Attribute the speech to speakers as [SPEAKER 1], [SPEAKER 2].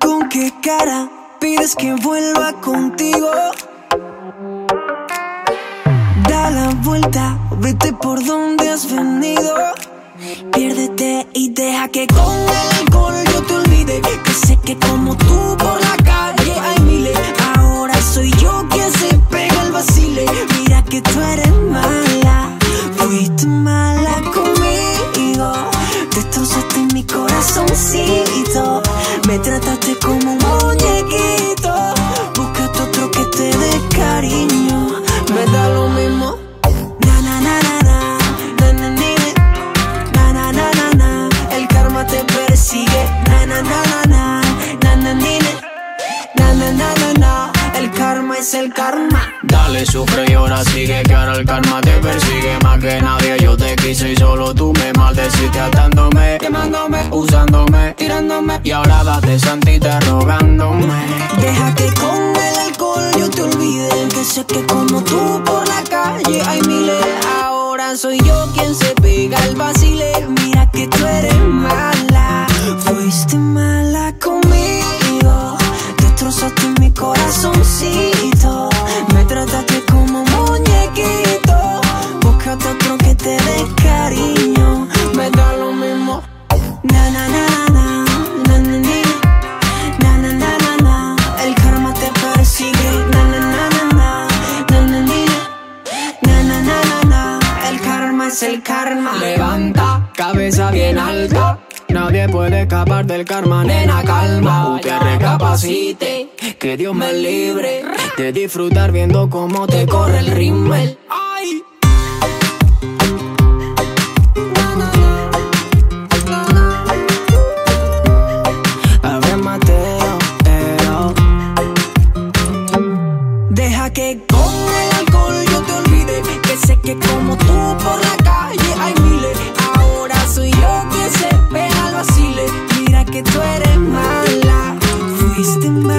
[SPEAKER 1] ¿Con qué cara pides que vuelva contigo? Da la vuelta, vete por donde has venido. Piérdete y deja que con el alcohol yo te olvide. Que sé que como tú por la calle hay miles. Ahora soy yo quien se pega el vacile. Mira que tú eres mala, fuiste mala conmigo. Destrozaste mi corazoncito. Me trataste como un muñequito. Búscate otro que te dé cariño. Me da lo mismo. Na na na na na, na na na na na. El karma te persigue. Na na na na na, na na na na na na. El karma es el karma.
[SPEAKER 2] Dale, sufre y ahora sigue que ahora el karma te persigue más que nadie. Yo te quise y solo tú me maldeciste atándome, quemándome, usándome, tirándome y ahora date santita rogándome.
[SPEAKER 1] Deja que con el alcohol yo te olvide Que sé que como tú por la calle hay miles Ahora soy yo dé cariño Me da lo mismo Na na na na na na na. Na na na na el karma te persigue. Na na na na na, na na. Na na na na el karma es el karma.
[SPEAKER 2] Levanta, cabeza bien alta. Nadie puede escapar del karma, nena, calma. Usted recapacite, que Dios me libre de disfrutar viendo cómo te corre el rímel.
[SPEAKER 1] Que con el alcohol yo te olvide. Que sé que como tú por la calle hay miles. Ahora soy yo quien se pega al vacile. Mira que tú eres mala. Fuiste mala